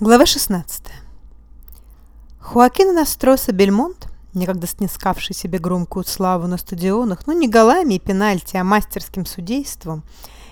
Глава 16. Хуакин Настроса Бельмонт, некогда снискавший себе громкую славу на стадионах, но не голами и пенальти, а мастерским судейством,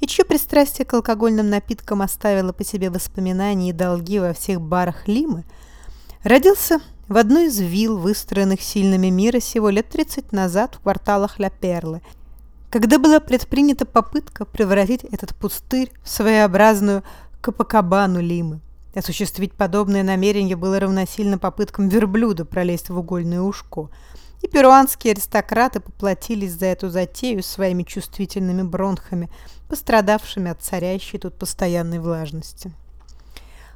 и чье пристрастие к алкогольным напиткам оставило по себе воспоминания и долги во всех барах Лимы, родился в одной из вилл, выстроенных сильными мира сего лет 30 назад в кварталах Ля Перлы, когда была предпринята попытка превратить этот пустырь в своеобразную Капакабану Лимы. Осуществить подобное намерение было равносильно попыткам верблюда пролезть в угольное ушко, и перуанские аристократы поплатились за эту затею своими чувствительными бронхами, пострадавшими от царящей тут постоянной влажности.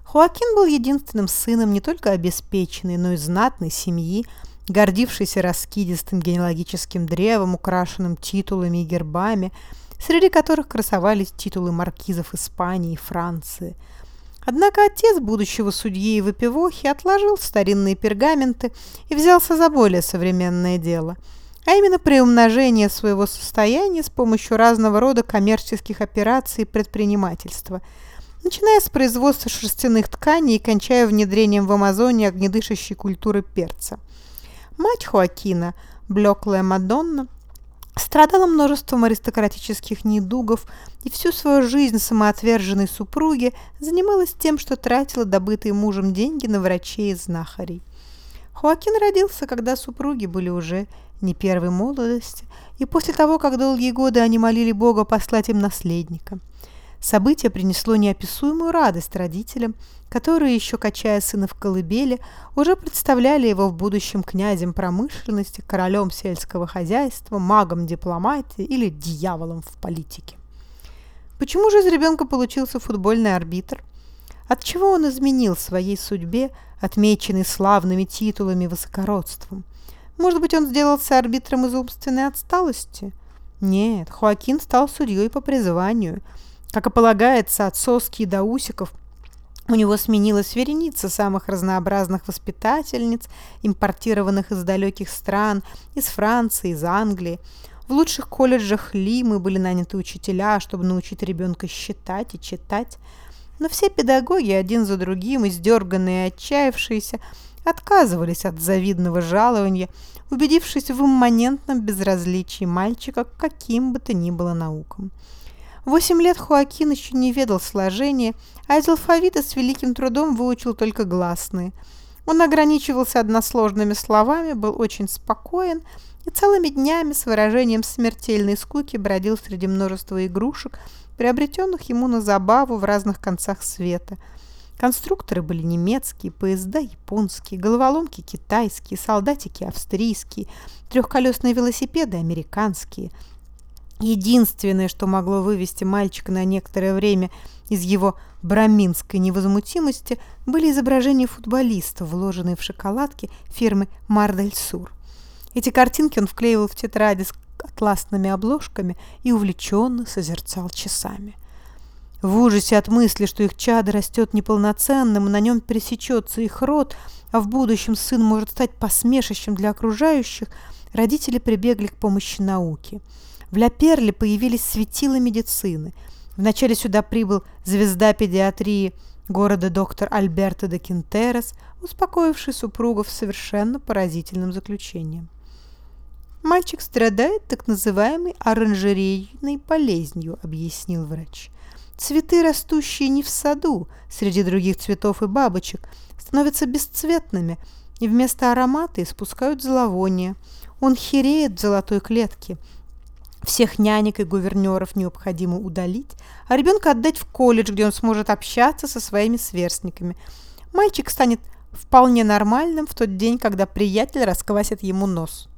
Хоакин был единственным сыном не только обеспеченной, но и знатной семьи, гордившейся раскидистым генеалогическим древом, украшенным титулами и гербами, среди которых красовались титулы маркизов Испании и Франции – Однако отец будущего судьи и выпивохи отложил старинные пергаменты и взялся за более современное дело, а именно приумножение своего состояния с помощью разного рода коммерческих операций и предпринимательства, начиная с производства шерстяных тканей и кончая внедрением в Амазоне огнедышащей культуры перца. Мать Хоакина, блеклая Мадонна, Страдала множеством аристократических недугов и всю свою жизнь самоотверженной супруги занималась тем, что тратила добытые мужем деньги на врачей и знахарей. Хоакин родился, когда супруги были уже не первой молодости, и после того, как долгие годы они молили Бога послать им наследника – Событие принесло неописуемую радость родителям, которые, еще качая сына в колыбели, уже представляли его в будущем князем промышленности, королем сельского хозяйства, магом дипломатии или дьяволом в политике. Почему же из ребенка получился футбольный арбитр? Отчего он изменил своей судьбе, отмеченный славными титулами и высокородством? Может быть, он сделался арбитром из умственной отсталости? Нет, Хоакин стал судьей по призванию – как и полагается, от соски до усиков у него сменилась вереница самых разнообразных воспитательниц, импортированных из далеких стран, из Франции, из Англии. В лучших колледжах Лимы были наняты учителя, чтобы научить ребенка считать и читать. Но все педагоги, один за другим, издерганные и отчаявшиеся, отказывались от завидного жалования, убедившись в имманентном безразличии мальчика к каким бы то ни было наукам. Восемь лет Хуакин еще не ведал сложения, а из алфавита с великим трудом выучил только гласные. Он ограничивался односложными словами, был очень спокоен и целыми днями с выражением смертельной скуки бродил среди множества игрушек, приобретенных ему на забаву в разных концах света. Конструкторы были немецкие, поезда японские, головоломки китайские, солдатики австрийские, трехколесные велосипеды американские – Единственное, что могло вывести мальчика на некоторое время из его браминской невозмутимости, были изображения футболистов, вложенные в шоколадки фирмы «Мардель-Сур». Эти картинки он вклеивал в тетради с атласными обложками и увлеченно созерцал часами. В ужасе от мысли, что их чадо растет неполноценным, на нем пересечется их род, а в будущем сын может стать посмешищем для окружающих, родители прибегли к помощи науки – в Ля-Перле появились светила медицины. Вначале сюда прибыл звезда педиатрии города доктор Альберто де Кинтерес, успокоивший супругов совершенно поразительным заключением. «Мальчик страдает так называемой оранжерейной болезнью», — объяснил врач. «Цветы, растущие не в саду, среди других цветов и бабочек, становятся бесцветными и вместо аромата испускают зловоние. Он хереет в золотой клетке, всех нянек и гувернеров необходимо удалить, а ребенка отдать в колледж, где он сможет общаться со своими сверстниками. Мальчик станет вполне нормальным в тот день, когда приятель расквасит ему нос.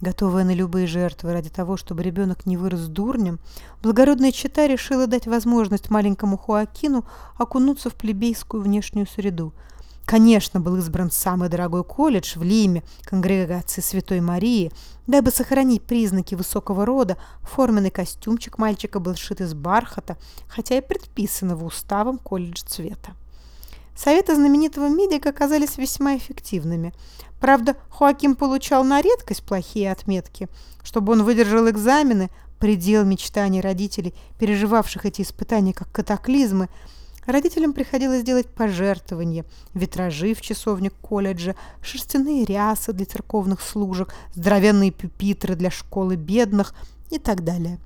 Готовая на любые жертвы ради того, чтобы ребенок не вырос дурнем, благородная чита решила дать возможность маленькому Хуакину окунуться в плебейскую внешнюю среду – Конечно, был избран самый дорогой колледж в Лиме, конгрегации Святой Марии. Дабы сохранить признаки высокого рода, форменный костюмчик мальчика был сшит из бархата, хотя и предписанного уставом колледж цвета. Советы знаменитого медика оказались весьма эффективными. Правда, Хоаким получал на редкость плохие отметки. Чтобы он выдержал экзамены, предел мечтаний родителей, переживавших эти испытания как катаклизмы, Родителям приходилось делать пожертвования, витражи в часовник колледжа, шерстяные рясы для церковных служек, здоровенные пюпитры для школы бедных и так далее.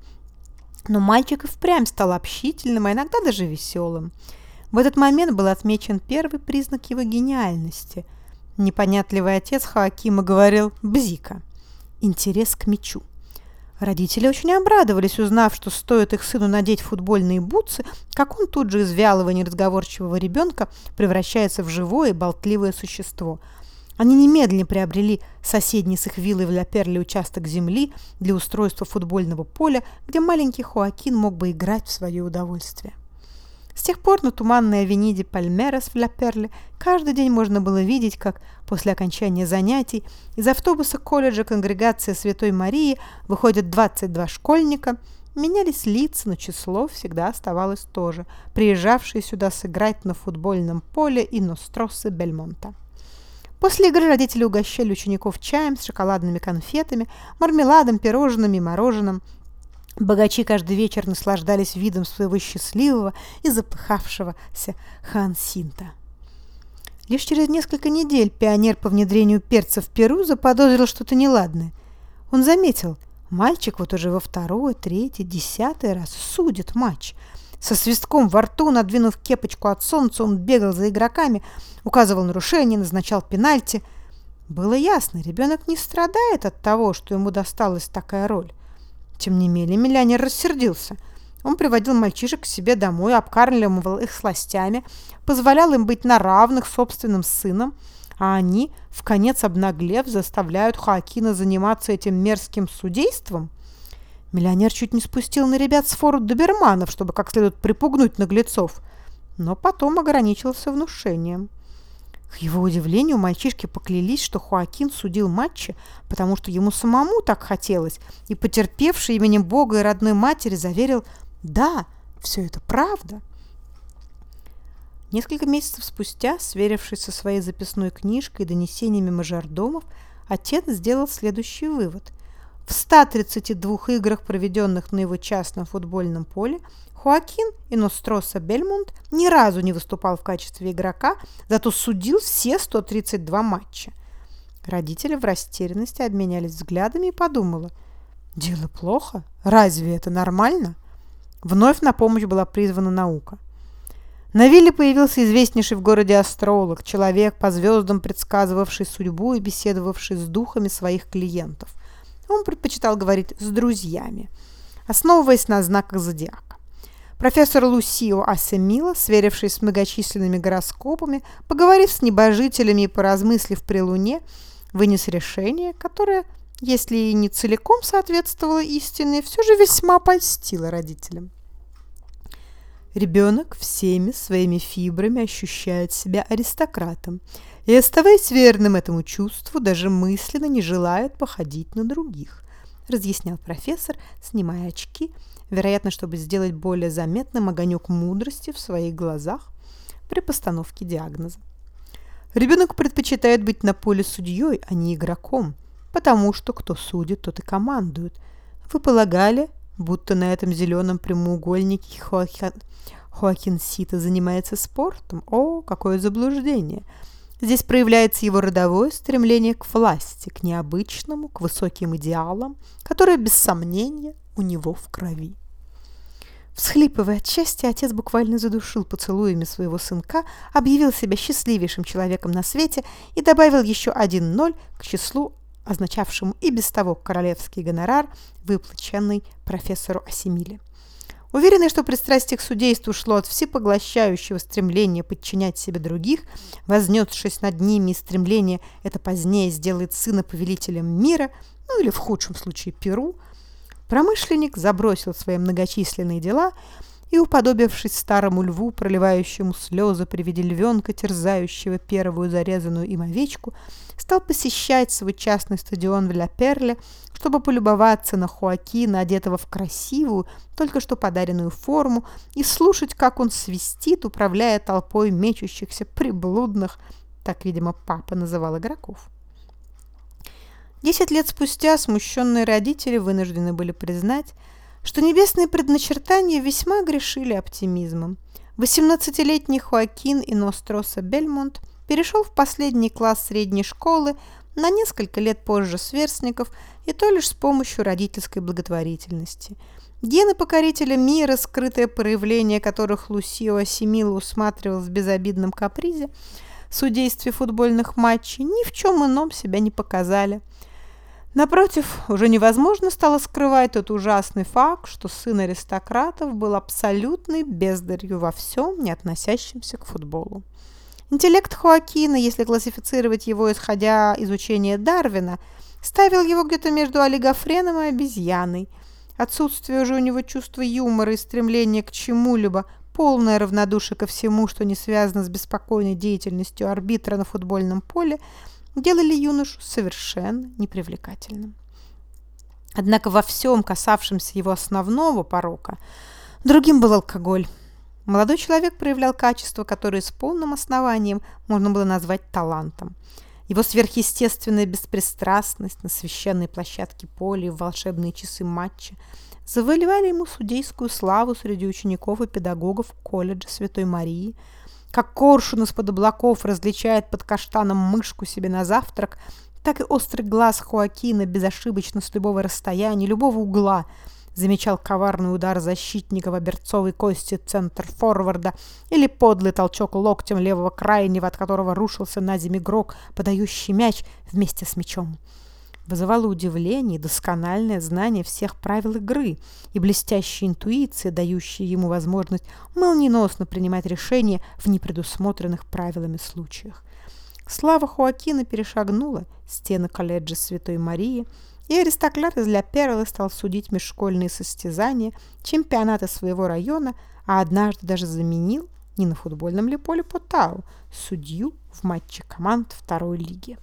Но мальчик и впрямь стал общительным, а иногда даже веселым. В этот момент был отмечен первый признак его гениальности. Непонятливый отец Хаакима говорил «бзика» – интерес к мячу. Родители очень обрадовались, узнав, что стоит их сыну надеть футбольные бутсы, как он тут же из вялого неразговорчивого ребенка превращается в живое болтливое существо. Они немедленно приобрели соседний с их виллой в Ля-Перле участок земли для устройства футбольного поля, где маленький Хоакин мог бы играть в свое удовольствие. С тех пор на туманной авениде Пальмерас в Ля-Перле каждый день можно было видеть, как после окончания занятий из автобуса колледжа Конгрегация Святой Марии выходят 22 школьника. Менялись лица, но число всегда оставалось то же, приезжавшие сюда сыграть на футбольном поле и Ностросы Бельмонта. После игры родители угощали учеников чаем с шоколадными конфетами, мармеладом, пирожными и мороженым – Богачи каждый вечер наслаждались видом своего счастливого и запыхавшегося Хансинта. Лишь через несколько недель пионер по внедрению перца в Перу заподозрил что-то неладное. Он заметил, мальчик вот уже во второй, третий, десятый раз судит матч. Со свистком во рту, надвинув кепочку от солнца, он бегал за игроками, указывал нарушения, назначал пенальти. Было ясно, ребенок не страдает от того, что ему досталась такая роль. Тем не менее, миллионер рассердился. Он приводил мальчишек к себе домой, обкармливал их сластями, позволял им быть на равных собственным сыном, а они, в конец обнаглев, заставляют Хоакина заниматься этим мерзким судейством. Миллионер чуть не спустил на ребят с фору доберманов, чтобы как следует припугнуть наглецов, но потом ограничился внушением. К его удивлению, мальчишки поклялись, что Хуакин судил матчи, потому что ему самому так хотелось, и потерпевший именем Бога и родной матери заверил «Да, все это правда». Несколько месяцев спустя, сверившись со своей записной книжкой и донесениями мажордомов, отец сделал следующий вывод. В 132 играх, проведенных на его частном футбольном поле, Хоакин Иностроса Бельмунд ни разу не выступал в качестве игрока, зато судил все 132 матча. Родители в растерянности обменялись взглядами и подумала, «Дело плохо? Разве это нормально?» Вновь на помощь была призвана наука. На вилле появился известнейший в городе астролог, человек, по звездам предсказывавший судьбу и беседовавший с духами своих клиентов. Он предпочитал говорить с друзьями, основываясь на знаках зодиака. Профессор Лусио Асемила, сверившись с многочисленными гороскопами, поговорив с небожителями и поразмыслив при Луне, вынес решение, которое, если и не целиком соответствовало истине, все же весьма польстило родителям. Ребенок всеми своими фибрами ощущает себя аристократом и, оставаясь верным этому чувству, даже мысленно не желает походить на других, разъяснял профессор, снимая очки – вероятно, чтобы сделать более заметным огонек мудрости в своих глазах при постановке диагноза. Ребенок предпочитает быть на поле судьей, а не игроком, потому что кто судит, тот и командует. Вы полагали, будто на этом зеленом прямоугольнике Хоакин, Хоакин Сита занимается спортом? О, какое заблуждение! Здесь проявляется его родовое стремление к власти, к необычному, к высоким идеалам, которые, без сомнения, у него в крови. Всхлипывая от счастья, отец буквально задушил поцелуями своего сынка, объявил себя счастливейшим человеком на свете и добавил еще один ноль к числу, означавшему и без того королевский гонорар, выплаченный профессору Асемиле. Уверенный, что пристрастие к судейству шло от всепоглощающего стремления подчинять себе других, вознесшись над ними и стремление это позднее сделает сына повелителем мира, ну или в худшем случае Перу, Промышленник забросил свои многочисленные дела и, уподобившись старому льву, проливающему слезы при виде львенка, терзающего первую зарезанную им овечку, стал посещать свой частный стадион в Ля-Перле, чтобы полюбоваться на Хуакина, одетого в красивую, только что подаренную форму, и слушать, как он свистит, управляя толпой мечущихся приблудных, так, видимо, папа называл игроков. Десять лет спустя смущенные родители вынуждены были признать, что небесные предначертания весьма грешили оптимизмом. 18-летний Хоакин Иностроса Бельмонт перешел в последний класс средней школы на несколько лет позже сверстников и то лишь с помощью родительской благотворительности. Гены покорителя мира, скрытое проявление которых Лусио Асимило усматривал в безобидном капризе, судействе футбольных матчей ни в чем ином себя не показали. Напротив, уже невозможно стало скрывать тот ужасный факт, что сын аристократов был абсолютной бездарью во всем, не относящемся к футболу. Интеллект Хоакина, если классифицировать его исходя из учения Дарвина, ставил его где-то между олигофреном и обезьяной. Отсутствие же у него чувства юмора и стремления к чему-либо, полное равнодушие ко всему, что не связано с беспокойной деятельностью арбитра на футбольном поле – делали юношу совершенно непривлекательным. Однако во всем, касавшемся его основного порока, другим был алкоголь. Молодой человек проявлял качества, которые с полным основанием можно было назвать талантом. Его сверхъестественная беспристрастность на священной площадке поля и в волшебные часы матча завоевали ему судейскую славу среди учеников и педагогов колледжа Святой Марии – как коршун из-под облаков различает под каштаном мышку себе на завтрак, так и острый глаз Хуакина безошибочно с любого расстояния, любого угла замечал коварный удар защитника в оберцовой кости центр форварда или подлый толчок локтем левого крайнего, от которого рушился на землю игрок, подающий мяч вместе с мячом вызывало удивление и доскональное знание всех правил игры и блестящая интуиция, дающая ему возможность молниеносно принимать решения в непредусмотренных правилами случаях. Слава Хуакина перешагнула стены колледжа Святой Марии, и аристократ из Ля Перлы стал судить межшкольные состязания, чемпионаты своего района, а однажды даже заменил не на футбольном ли поле Потау судью в матче команд второй лиги.